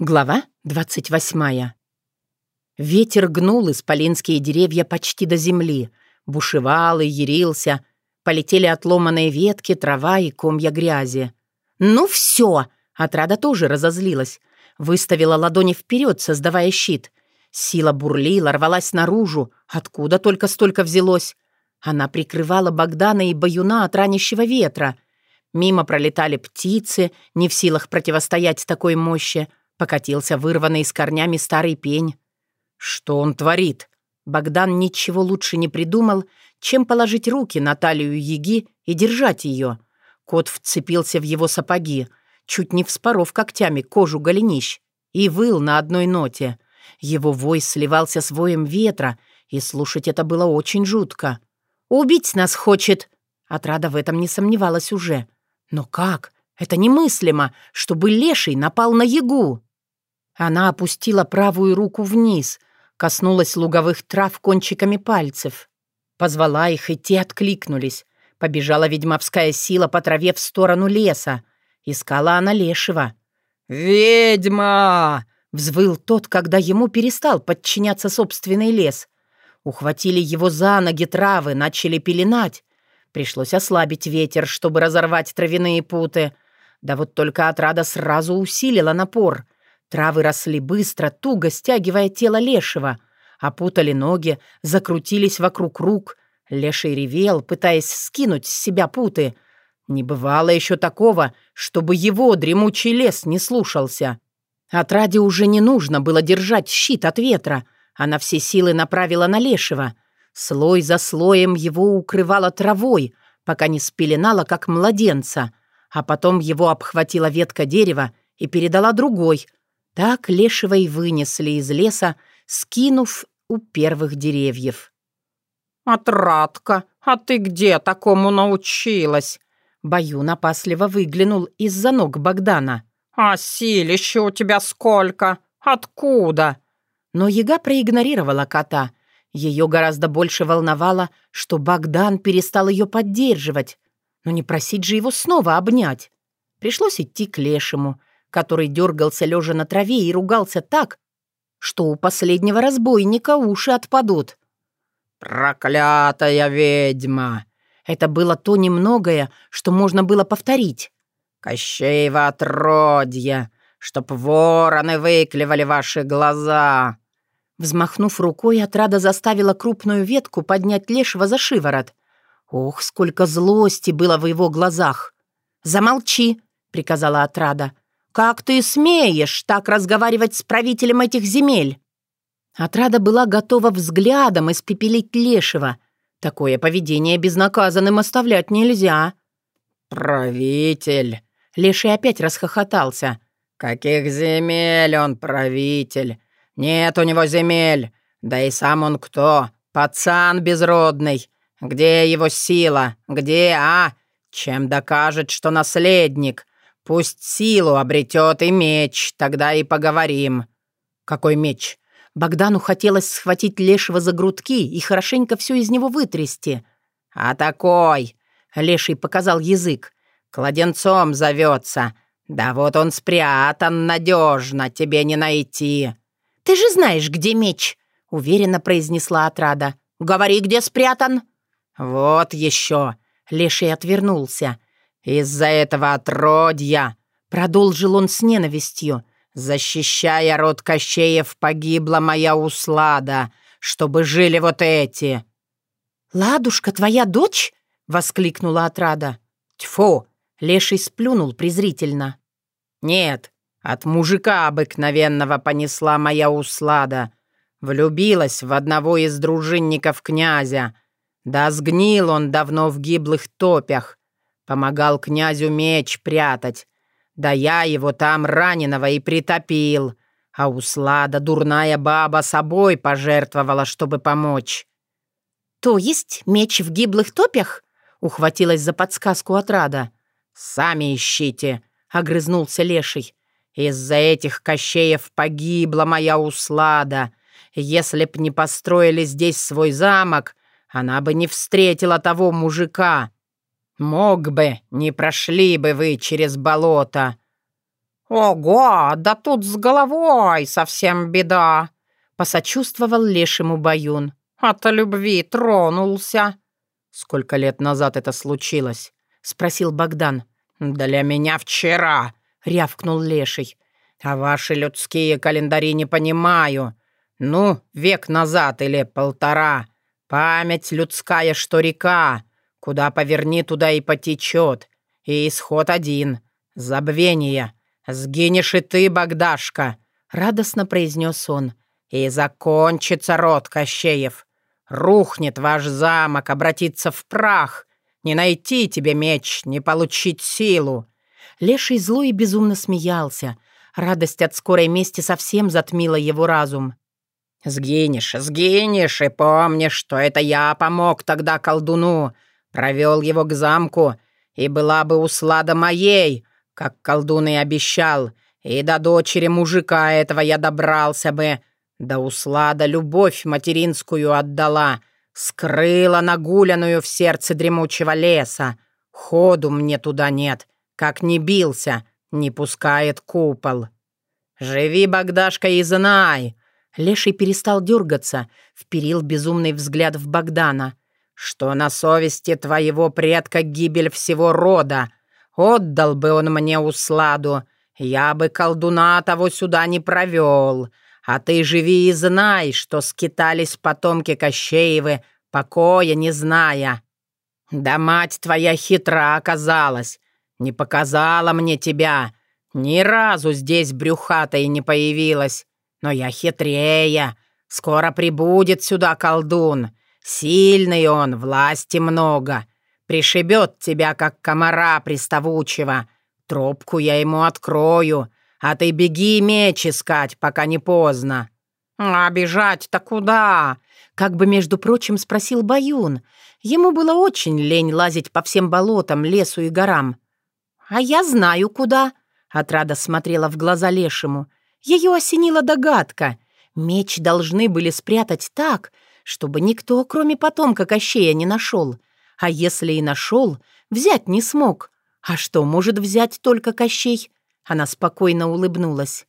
Глава 28. Ветер гнул исполинские деревья почти до земли, бушевал и ярился, полетели отломанные ветки, трава и комья грязи. «Ну все!» — отрада тоже разозлилась. Выставила ладони вперед, создавая щит. Сила бурлила, рвалась наружу. Откуда только столько взялось? Она прикрывала Богдана и Баюна от ранящего ветра. Мимо пролетали птицы, не в силах противостоять такой мощи, Покатился вырванный с корнями старый пень. Что он творит? Богдан ничего лучше не придумал, чем положить руки на талию Яги и держать ее. Кот вцепился в его сапоги, чуть не вспоров когтями кожу голенищ, и выл на одной ноте. Его вой сливался с воем ветра, и слушать это было очень жутко. «Убить нас хочет!» Отрада в этом не сомневалась уже. «Но как? Это немыслимо, чтобы леший напал на ягу!» Она опустила правую руку вниз, коснулась луговых трав кончиками пальцев. Позвала их, и те откликнулись. Побежала ведьмовская сила по траве в сторону леса. Искала она лешего. «Ведьма!» — взвыл тот, когда ему перестал подчиняться собственный лес. Ухватили его за ноги травы, начали пеленать. Пришлось ослабить ветер, чтобы разорвать травяные путы. Да вот только отрада сразу усилила напор — Травы росли быстро, туго стягивая тело лешего, опутали ноги, закрутились вокруг рук. Леший ревел, пытаясь скинуть с себя путы. Не бывало еще такого, чтобы его дремучий лес не слушался. Отраде уже не нужно было держать щит от ветра. Она все силы направила на лешего. Слой за слоем его укрывала травой, пока не спеленала, как младенца. А потом его обхватила ветка дерева и передала другой — так лешего и вынесли из леса, скинув у первых деревьев. «Отрадка, а ты где такому научилась?» Баюн опасливо выглянул из-за ног Богдана. «А силища у тебя сколько? Откуда?» Но яга проигнорировала кота. Ее гораздо больше волновало, что Богдан перестал ее поддерживать. Но не просить же его снова обнять. Пришлось идти к лешему, который дергался лежа на траве и ругался так, что у последнего разбойника уши отпадут. «Проклятая ведьма!» Это было то немногое, что можно было повторить. «Кощеево отродье! Чтоб вороны выклевали ваши глаза!» Взмахнув рукой, отрада заставила крупную ветку поднять лешего за шиворот. Ох, сколько злости было в его глазах! «Замолчи!» — приказала отрада. «Как ты смеешь так разговаривать с правителем этих земель?» Отрада была готова взглядом испепелить Лешего. Такое поведение безнаказанным оставлять нельзя. «Правитель!» Леший опять расхохотался. «Каких земель он правитель? Нет у него земель. Да и сам он кто? Пацан безродный. Где его сила? Где, а? Чем докажет, что наследник? Пусть силу обретет и меч, тогда и поговорим». «Какой меч?» Богдану хотелось схватить Лешего за грудки и хорошенько все из него вытрясти. «А такой!» — Леший показал язык. «Кладенцом зовется. Да вот он спрятан надежно, тебе не найти». «Ты же знаешь, где меч!» — уверенно произнесла отрада. «Говори, где спрятан!» «Вот еще!» — Леший отвернулся. «Из-за этого отродья!» — продолжил он с ненавистью. «Защищая род Кощеев, погибла моя услада, чтобы жили вот эти!» «Ладушка, твоя дочь?» — воскликнула отрада. «Тьфу!» — Леший сплюнул презрительно. «Нет, от мужика обыкновенного понесла моя услада. Влюбилась в одного из дружинников князя. Да сгнил он давно в гиблых топях. Помогал князю меч прятать. Да я его там раненого и притопил. А Услада, дурная баба, собой пожертвовала, чтобы помочь». «То есть меч в гиблых топях?» — ухватилась за подсказку отрада. «Сами ищите», — огрызнулся Леший. «Из-за этих кощеев погибла моя Услада. Если б не построили здесь свой замок, она бы не встретила того мужика. Мог бы, не прошли бы вы через болото». «Ого, да тут с головой совсем беда!» — посочувствовал лешему Баюн. «От любви тронулся!» «Сколько лет назад это случилось?» — спросил Богдан. «Для меня вчера!» — рявкнул леший. «А ваши людские календари не понимаю. Ну, век назад или полтора. Память людская, что река. Куда поверни, туда и потечет. И исход один — забвение. Сгинешь и ты, Богдашка!» — радостно произнес он. «И закончится род Кощеев. Рухнет ваш замок, обратится в прах. Не найти тебе меч, не получить силу». Леший зло и безумно смеялся. Радость от скорой мести совсем затмила его разум. «Сгинешь, сгинешь, и помнишь, что это я помог тогда колдуну, провел его к замку, и была бы услада моей, как колдун и обещал, и до дочери мужика этого я добрался бы, да услада любовь материнскую отдала, скрыла нагуленную в сердце дремучего леса. Ходу мне туда нет, как не бился, не пускает купол. Живи, Богдашка, и знай!» Леший перестал дергаться, вперил безумный взгляд в Богдана. «Что на совести твоего предка гибель всего рода. Отдал бы он мне усладу, я бы колдуна того сюда не провел. А ты живи и знай, что скитались потомки Кощеевы, покоя не зная. Да мать твоя хитра оказалась, не показала мне тебя, ни разу здесь брюхатой не появилась. Но я хитрее, скоро прибудет сюда колдун. Сильный он, власти много. Пришибет тебя, как комара приставучего. Трубку я ему открою, а ты беги меч искать, пока не поздно». «А бежать-то куда?» Как бы, между прочим, спросил Баюн. Ему было очень лень лазить по всем болотам, лесу и горам. «А я знаю, куда», — отрада смотрела в глаза лешему. Ее осенила догадка. Меч должны были спрятать так, чтобы никто, кроме потомка Кощея, не нашел. А если и нашел, взять не смог. А что может взять только Кощей? Она спокойно улыбнулась.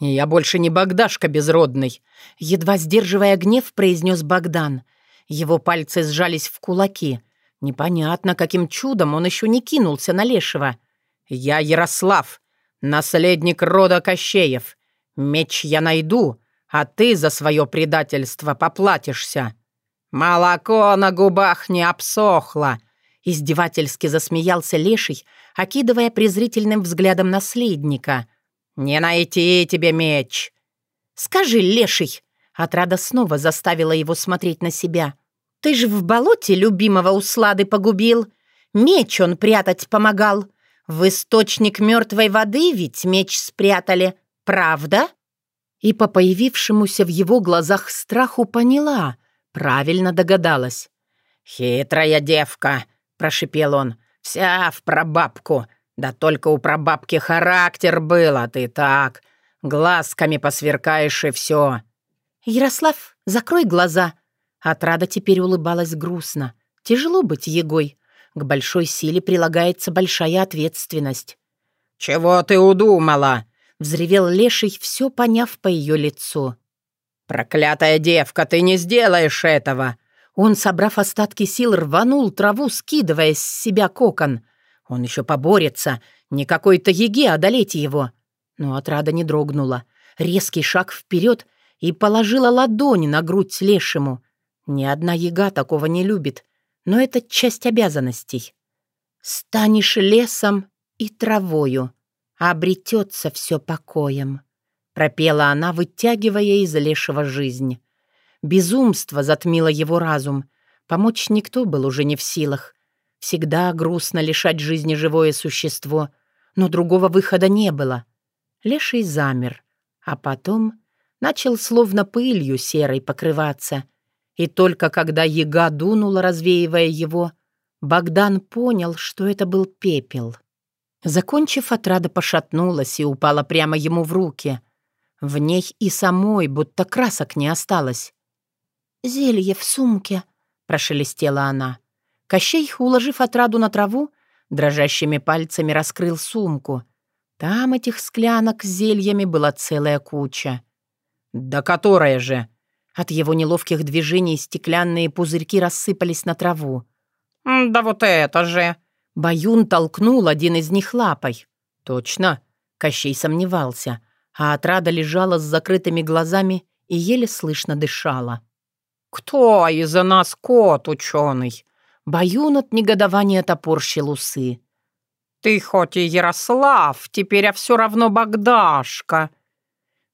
«Я больше не Богдашка безродный», — едва сдерживая гнев, произнес Богдан. Его пальцы сжались в кулаки. Непонятно, каким чудом он еще не кинулся на Лешего. «Я Ярослав, наследник рода Кощеев. Меч я найду, а ты за свое предательство поплатишься». «Молоко на губах не обсохло», — издевательски засмеялся Леший, окидывая презрительным взглядом наследника. «Не найти тебе меч!» «Скажи, Леший!» Отрада снова заставила его смотреть на себя. «Ты же в болоте любимого услады погубил. Меч он прятать помогал. В источник мертвой воды ведь меч спрятали. Правда?» И по появившемуся в его глазах страху поняла. Правильно догадалась. «Хитрая девка!» — прошипел он. Вся в прабабку. Да только у прабабки характер был, а ты так. Глазками посверкаешь и все. Ярослав, закрой глаза. Отрада теперь улыбалась грустно. Тяжело быть егой. К большой силе прилагается большая ответственность. «Чего ты удумала?» — взревел Леший, все поняв по ее лицу. «Проклятая девка, ты не сделаешь этого!» Он, собрав остатки сил, рванул траву, скидывая с себя кокон. Он еще поборется, не какой-то еге одолеть его. Но отрада не дрогнула. Резкий шаг вперед и положила ладони на грудь лешему. Ни одна яга такого не любит, но это часть обязанностей. «Станешь лесом и травою, обретется все покоем», — пропела она, вытягивая из лешего жизнь. Безумство затмило его разум. Помочь никто был уже не в силах. Всегда грустно лишать жизни живое существо, но другого выхода не было. Леший замер, а потом начал словно пылью серой покрываться. И только когда яга дунула, развеивая его, Богдан понял, что это был пепел. Закончив, отрада пошатнулась и упала прямо ему в руки. В ней и самой будто красок не осталось. «Зелье в сумке», — прошелестела она. Кощей, уложив отраду на траву, дрожащими пальцами раскрыл сумку. Там этих склянок с зельями была целая куча. «Да которая же?» От его неловких движений стеклянные пузырьки рассыпались на траву. «Да вот это же!» Баюн толкнул один из них лапой. «Точно?» Кощей сомневался, а отрада лежала с закрытыми глазами и еле слышно дышала. «Кто из-за нас кот ученый?» Баюн от негодования топорщил усы. «Ты хоть и Ярослав, теперь а все равно Богдашка!»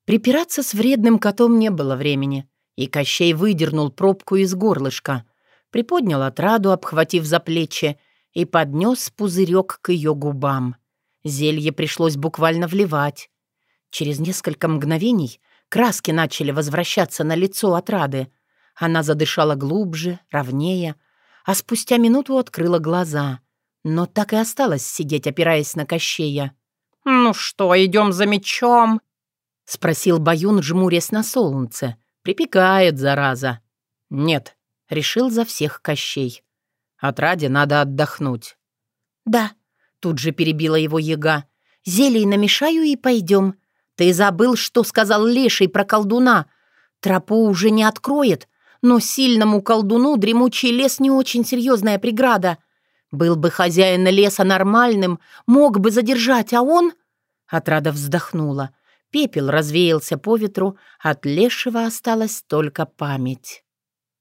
Припираться с вредным котом не было времени, и Кощей выдернул пробку из горлышка, приподнял отраду, обхватив за плечи, и поднес пузырек к ее губам. Зелье пришлось буквально вливать. Через несколько мгновений краски начали возвращаться на лицо отрады. Она задышала глубже, ровнее, а спустя минуту открыла глаза, но так и осталась сидеть, опираясь на Кощея. «Ну что, идем за мечом?» — спросил Баюн, жмурясь на солнце. «Припекает, зараза». «Нет», — решил за всех Кощей. «Отраде надо отдохнуть». «Да», — тут же перебила его яга. «Зелий намешаю и пойдем. Ты забыл, что сказал Леший про колдуна. Тропу уже не откроет, но сильному колдуну дремучий лес не очень серьезная преграда. Был бы хозяин леса нормальным, мог бы задержать, а он...» Отрада вздохнула. Пепел развеялся по ветру, от лешего осталась только память.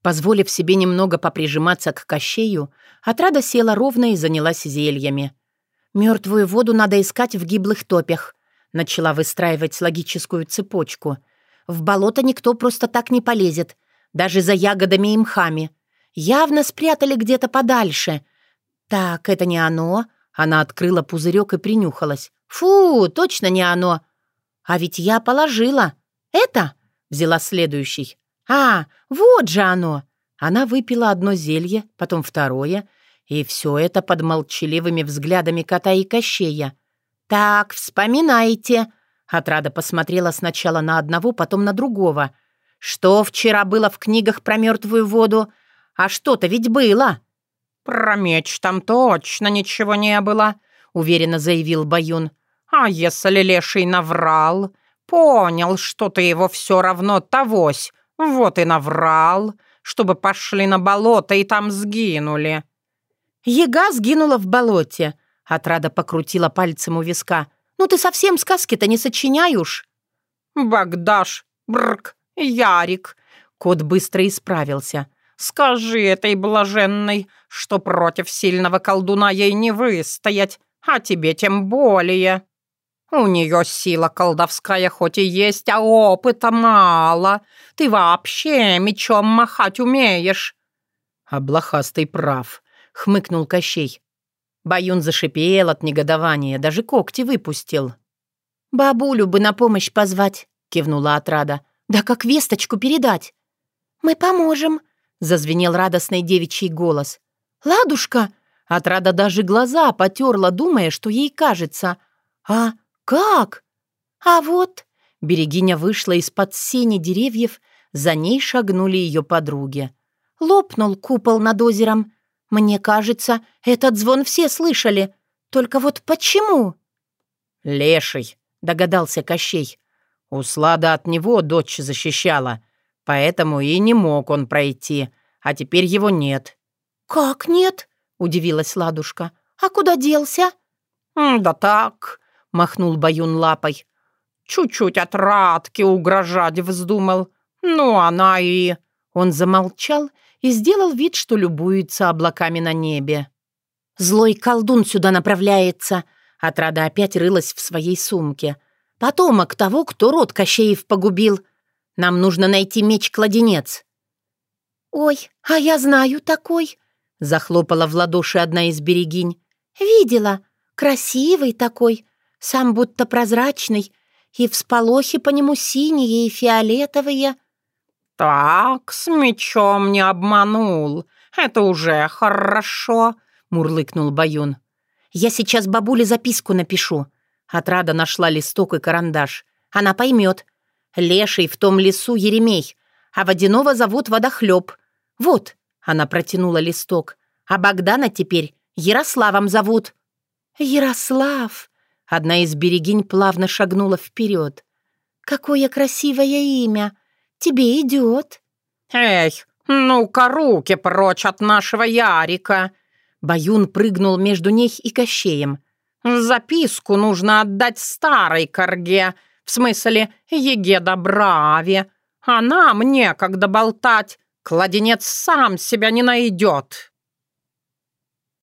Позволив себе немного поприжиматься к кощею, отрада села ровно и занялась зельями. «Мертвую воду надо искать в гиблых топях», начала выстраивать логическую цепочку. «В болото никто просто так не полезет, даже за ягодами и мхами. Явно спрятали где-то подальше. Так, это не оно». Она открыла пузырек и принюхалась. «Фу, точно не оно. А ведь я положила. Это?» Взяла следующий. «А, вот же оно!» Она выпила одно зелье, потом второе, и все это под молчаливыми взглядами кота и кощея. «Так, вспоминайте!» Отрада посмотрела сначала на одного, потом на другого. «Что вчера было в книгах про мертвую воду? А что-то ведь было!» «Про меч там точно ничего не было», — уверенно заявил Баюн. «А если леший наврал? Понял, что ты его все равно тогось. Вот и наврал, чтобы пошли на болото и там сгинули». «Ега сгинула в болоте», — отрада покрутила пальцем у виска. «Ну ты совсем сказки-то не сочиняешь?» «Богдаш, брк, Ярик», — кот быстро исправился. «Скажи этой блаженной, что против сильного колдуна ей не выстоять, а тебе тем более». У нее сила колдовская хоть и есть, а опыта мало. Ты вообще мечом махать умеешь». «А блохастый прав», — хмыкнул Кощей. Баюн зашипел от негодования, даже когти выпустил. «Бабулю бы на помощь позвать», — кивнула отрада. «Да как весточку передать?» «Мы поможем», — зазвенел радостный девичий голос. «Ладушка!» — отрада даже глаза потерла, думая, что ей кажется. «А «Как?» «А вот...» Берегиня вышла из-под сени деревьев, за ней шагнули ее подруги. Лопнул купол над озером. Мне кажется, этот звон все слышали. Только вот почему? «Леший», — догадался Кощей. Услада от него дочь защищала, поэтому и не мог он пройти, а теперь его нет. «Как нет?» — удивилась Ладушка. «А куда делся?» «Да так», — махнул Баюн лапой. «Чуть-чуть от Радки угрожать вздумал. Ну, она и...» Он замолчал и сделал вид, что любуется облаками на небе. «Злой колдун сюда направляется!» Отрада опять рылась в своей сумке. «Потомок того, кто род Кощеев погубил. Нам нужно найти меч-кладенец». «Ой, а я знаю такой!» Захлопала в ладоши одна из берегинь. «Видела. Красивый такой сам будто прозрачный, и всполохи по нему синие и фиолетовые». «Так, с мечом не обманул. Это уже хорошо», — мурлыкнул Баюн. «Я сейчас бабуле записку напишу». Отрада нашла листок и карандаш. Она поймет. Леший в том лесу Еремей, а водяного зовут Водохлеб. Вот, она протянула листок. А Богдана теперь Ярославом зовут. «Ярослав!» Одна из берегинь плавно шагнула вперед. «Какое красивое имя! Тебе идет!» «Эй, ну-ка руки прочь от нашего Ярика!» Баюн прыгнул между ней и Кощеем. «Записку нужно отдать старой корге, в смысле Еге Добраве. Она мне, когда болтать, кладенец сам себя не найдет».